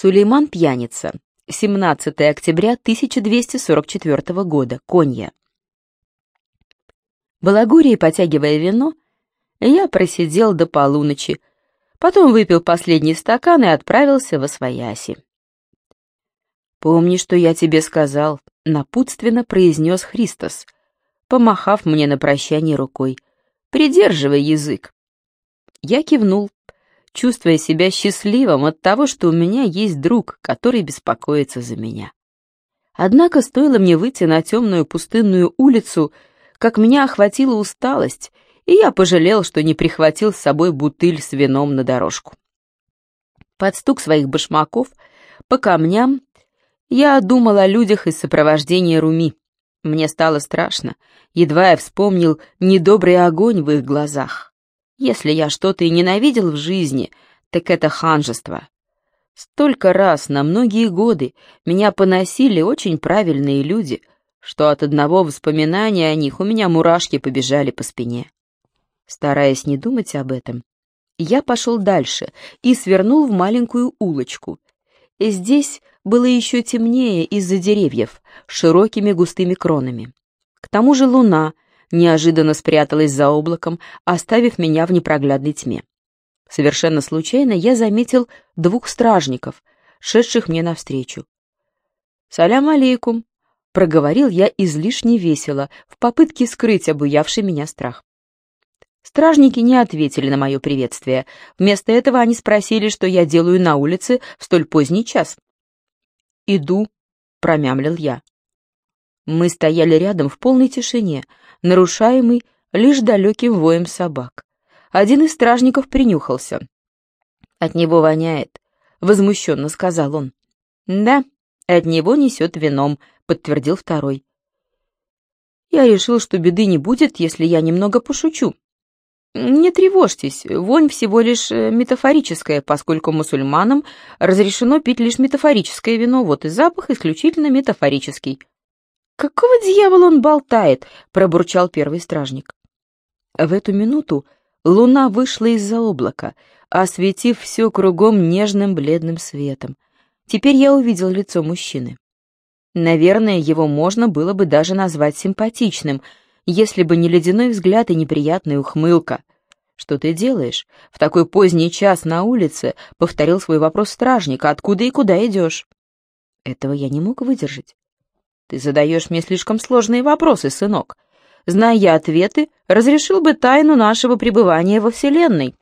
Сулейман Пьяница. 17 октября 1244 года. Конья. Балагурии, потягивая вино, я просидел до полуночи, потом выпил последний стакан и отправился во свояси. «Помни, что я тебе сказал», — напутственно произнес Христос, помахав мне на прощание рукой. «Придерживай язык». Я кивнул, чувствуя себя счастливым от того, что у меня есть друг, который беспокоится за меня. Однако стоило мне выйти на темную пустынную улицу, как меня охватила усталость, и я пожалел, что не прихватил с собой бутыль с вином на дорожку. Под стук своих башмаков по камням я думал о людях из сопровождения Руми. Мне стало страшно, едва я вспомнил недобрый огонь в их глазах. Если я что-то и ненавидел в жизни, так это ханжество. Столько раз на многие годы меня поносили очень правильные люди, что от одного воспоминания о них у меня мурашки побежали по спине. Стараясь не думать об этом, я пошел дальше и свернул в маленькую улочку. И здесь было еще темнее из-за деревьев, широкими густыми кронами. К тому же луна — неожиданно спряталась за облаком, оставив меня в непроглядной тьме. Совершенно случайно я заметил двух стражников, шедших мне навстречу. «Салям алейкум», — проговорил я излишне весело, в попытке скрыть обуявший меня страх. Стражники не ответили на мое приветствие. Вместо этого они спросили, что я делаю на улице в столь поздний час. «Иду», — промямлил я. Мы стояли рядом в полной тишине, нарушаемый лишь далеким воем собак. Один из стражников принюхался. «От него воняет», — возмущенно сказал он. «Да, от него несет вином», — подтвердил второй. «Я решил, что беды не будет, если я немного пошучу». «Не тревожьтесь, вонь всего лишь э, метафорическая, поскольку мусульманам разрешено пить лишь метафорическое вино, вот и запах исключительно метафорический». «Какого дьявола он болтает?» — пробурчал первый стражник. В эту минуту луна вышла из-за облака, осветив все кругом нежным бледным светом. Теперь я увидел лицо мужчины. Наверное, его можно было бы даже назвать симпатичным, если бы не ледяной взгляд и неприятная ухмылка. «Что ты делаешь? В такой поздний час на улице?» — повторил свой вопрос стражник. «Откуда и куда идешь?» Этого я не мог выдержать. Ты задаешь мне слишком сложные вопросы, сынок. Зная ответы, разрешил бы тайну нашего пребывания во Вселенной.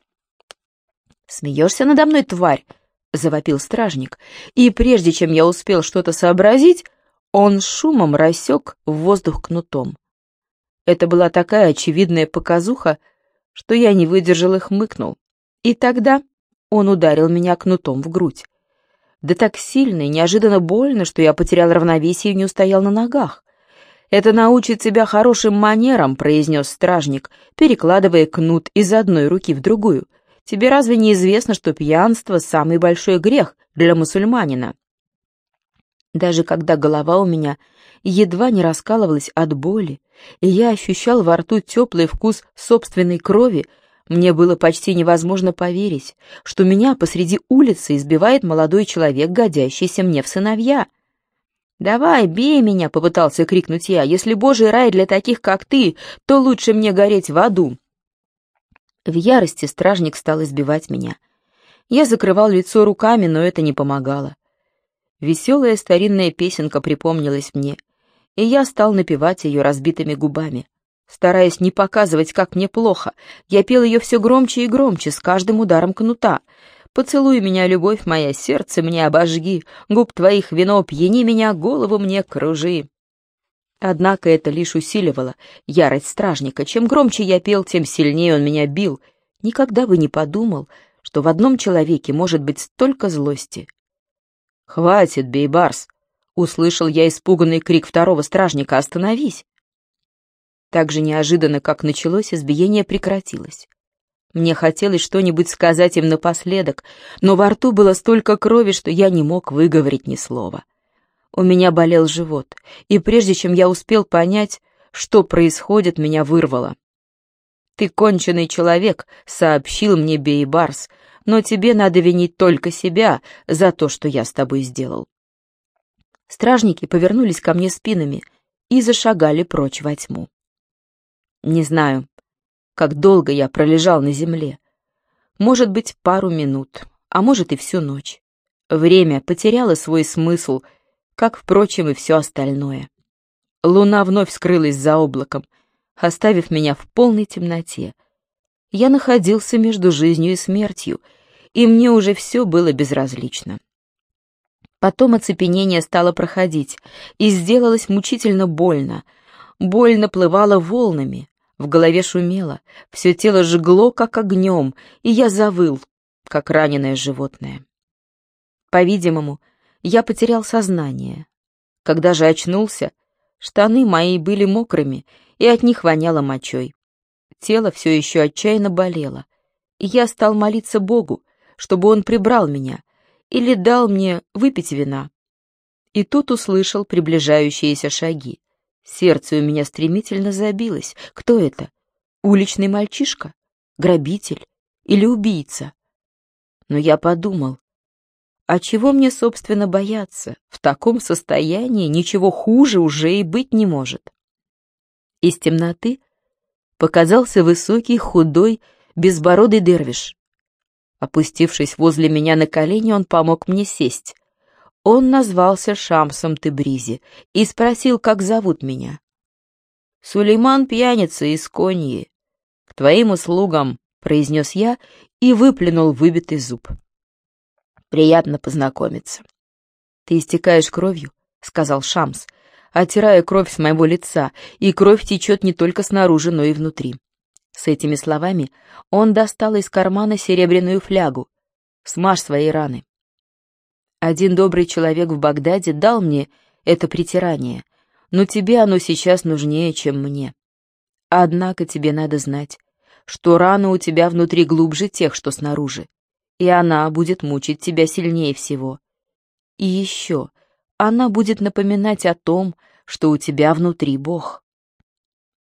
Смеешься надо мной, тварь? Завопил стражник, и прежде чем я успел что-то сообразить, он шумом рассек в воздух кнутом. Это была такая очевидная показуха, что я не выдержал и хмыкнул. И тогда он ударил меня кнутом в грудь да так сильно и неожиданно больно, что я потерял равновесие и не устоял на ногах. «Это научит тебя хорошим манерам», — произнес стражник, перекладывая кнут из одной руки в другую. «Тебе разве не известно, что пьянство — самый большой грех для мусульманина?» Даже когда голова у меня едва не раскалывалась от боли, и я ощущал во рту теплый вкус собственной крови, мне было почти невозможно поверить, что меня посреди улицы избивает молодой человек, годящийся мне в сыновья. «Давай, бей меня!» — попытался крикнуть я. «Если божий рай для таких, как ты, то лучше мне гореть в аду!» В ярости стражник стал избивать меня. Я закрывал лицо руками, но это не помогало. Веселая старинная песенка припомнилась мне, и я стал напевать ее разбитыми губами. Стараясь не показывать, как мне плохо, я пел ее все громче и громче, с каждым ударом кнута. «Поцелуй меня, любовь моя, сердце мне обожги, губ твоих вино пьяни меня, голову мне кружи». Однако это лишь усиливало ярость стражника. Чем громче я пел, тем сильнее он меня бил. Никогда бы не подумал, что в одном человеке может быть столько злости. «Хватит, Бейбарс!» — услышал я испуганный крик второго стражника. «Остановись!» Так же неожиданно, как началось, избиение прекратилось. Мне хотелось что-нибудь сказать им напоследок, но во рту было столько крови, что я не мог выговорить ни слова. У меня болел живот, и прежде чем я успел понять, что происходит, меня вырвало. «Ты конченый человек», — сообщил мне Бейбарс, но тебе надо винить только себя за то, что я с тобой сделал». Стражники повернулись ко мне спинами и зашагали прочь во тьму. Не знаю, как долго я пролежал на земле. Может быть, пару минут, а может и всю ночь. Время потеряло свой смысл, как, впрочем, и все остальное. Луна вновь скрылась за облаком, оставив меня в полной темноте. Я находился между жизнью и смертью, и мне уже все было безразлично. Потом оцепенение стало проходить, и сделалось мучительно больно. Боль наплывала волнами, в голове шумело, все тело жгло, как огнем, и я завыл, как раненое животное. По-видимому, я потерял сознание. Когда же очнулся, штаны мои были мокрыми, и от них воняло мочой. Тело все еще отчаянно болело, и я стал молиться Богу, чтобы он прибрал меня или дал мне выпить вина. И тут услышал приближающиеся шаги. Сердце у меня стремительно забилось. Кто это? Уличный мальчишка? Грабитель? Или убийца? Но я подумал, а чего мне, собственно, бояться? В таком состоянии ничего хуже уже и быть не может. Из темноты показался высокий, худой, безбородый дервиш. Опустившись возле меня на колени, он помог мне сесть. Он назвался Шамсом Тебризи и спросил, как зовут меня. «Сулейман пьяница из Коньи. К твоим услугам», — произнес я и выплюнул выбитый зуб. «Приятно познакомиться». «Ты истекаешь кровью», — сказал Шамс, оттирая кровь с моего лица, и кровь течет не только снаружи, но и внутри. С этими словами он достал из кармана серебряную флягу. «Смажь свои раны». Один добрый человек в Багдаде дал мне это притирание, но тебе оно сейчас нужнее, чем мне. Однако тебе надо знать, что рана у тебя внутри глубже тех, что снаружи, и она будет мучить тебя сильнее всего. И еще, она будет напоминать о том, что у тебя внутри Бог.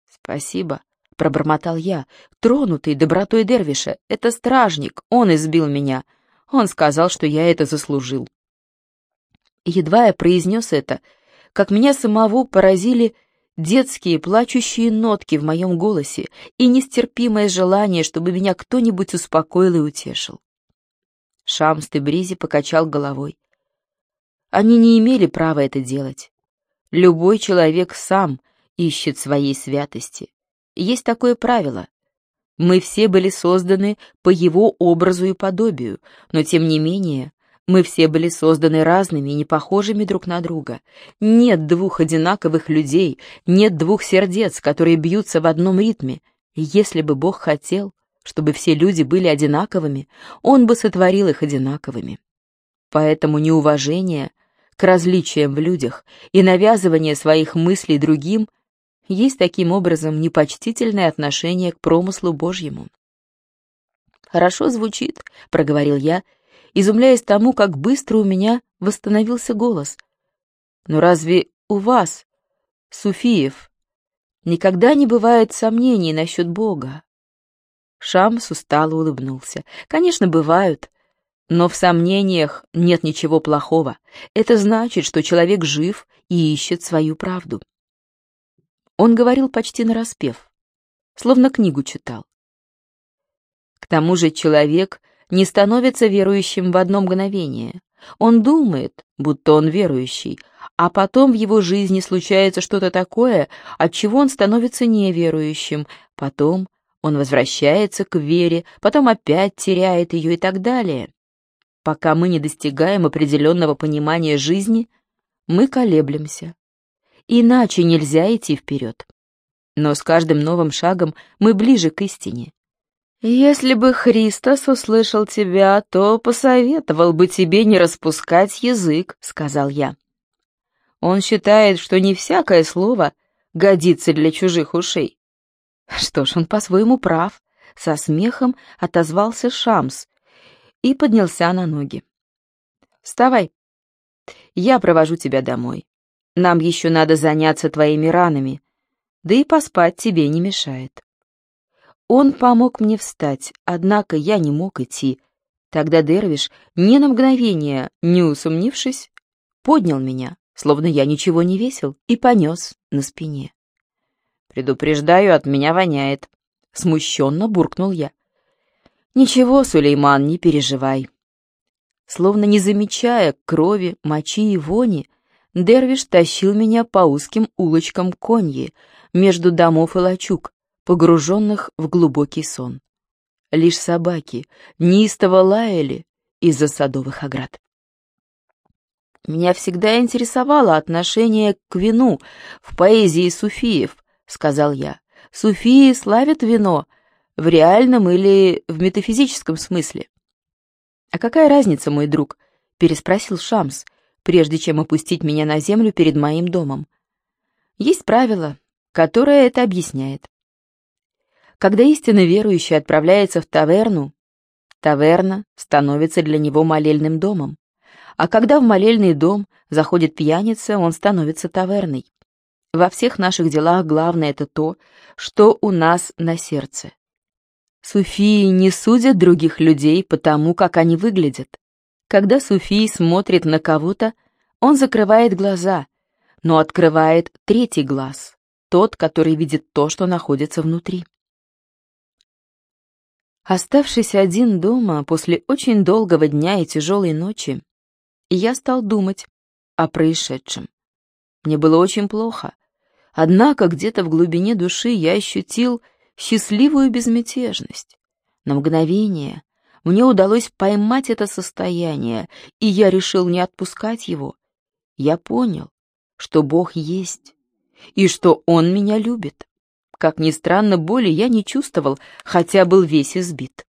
Спасибо, пробормотал я, тронутый добротой Дервиша. Это стражник, он избил меня. Он сказал, что я это заслужил. Едва я произнес это, как меня самого поразили детские плачущие нотки в моем голосе и нестерпимое желание, чтобы меня кто-нибудь успокоил и утешил. Шамс Тебризи покачал головой. Они не имели права это делать. Любой человек сам ищет своей святости. Есть такое правило. Мы все были созданы по его образу и подобию, но тем не менее мы все были созданы разными и не похожими друг на друга. Нет двух одинаковых людей, нет двух сердец, которые бьются в одном ритме. если бы Бог хотел, чтобы все люди были одинаковыми, Он бы сотворил их одинаковыми. Поэтому неуважение к различиям в людях и навязывание своих мыслей другим есть таким образом непочтительное отношение к промыслу Божьему. «Хорошо звучит», — проговорил я, — изумляясь тому, как быстро у меня восстановился голос. «Но разве у вас, суфиев, никогда не бывает сомнений насчет Бога?» Шамс устало улыбнулся. «Конечно, бывают. Но в сомнениях нет ничего плохого. Это значит, что человек жив и ищет свою правду». Он говорил почти нараспев, словно книгу читал. К тому же человек не становится верующим в одно мгновение. Он думает, будто он верующий, а потом в его жизни случается что-то такое, от чего он становится неверующим, потом он возвращается к вере, потом опять теряет ее и так далее. Пока мы не достигаем определенного понимания жизни, мы колеблемся. Иначе нельзя идти вперед. Но с каждым новым шагом мы ближе к истине. «Если бы Христос услышал тебя, то посоветовал бы тебе не распускать язык», — сказал я. «Он считает, что не всякое слово годится для чужих ушей». Что ж, он по-своему прав. Со смехом отозвался Шамс и поднялся на ноги. «Вставай, я провожу тебя домой. Нам еще надо заняться твоими ранами, да и поспать тебе не мешает». Он помог мне встать, однако я не мог идти, Тогда Дервиш, ни на мгновение не усомнившись, поднял меня, словно я ничего не весил, и понес на спине. «Предупреждаю, от меня воняет», — смущенно буркнул я. «Ничего, Сулейман, не переживай». Словно не замечая крови, мочи и вони, Дервиш тащил меня по узким улочкам Коньи, между домов и лачуг, погруженных в глубокий сон. Лишь собаки неистово лаяли из-за садовых оград. Меня всегда интересовало отношение к вину в поэзии суфиев, сказал я. Суфии славят вино в реальном или в метафизическом смысле. А какая разница, мой друг? переспросил Шамс, прежде чем опустить меня на землю перед моим домом. Есть правило, которое это объясняет. Когда истинно верующий отправляется в таверну, таверна становится для него молельным домом. А когда в молельный дом заходит пьяница, он становится таверной. Во всех наших делах главное это то, что у нас на сердце. Суфии не судят других людей по тому, как они выглядят. Когда суфий смотрит на кого-то, он закрывает глаза, но открывает третий глаз, тот, который видит то, что находится внутри. Оставшись один дома после очень долгого дня и тяжелой ночи, я стал думать о происшедшем. Мне было очень плохо, однако где-то в глубине души я ощутил счастливую безмятежность. На мгновение мне удалось поймать это состояние, и я решил не отпускать его. Я понял, что Бог есть, и что Он меня любит. Как ни странно, боли я не чувствовал, хотя был весь избит.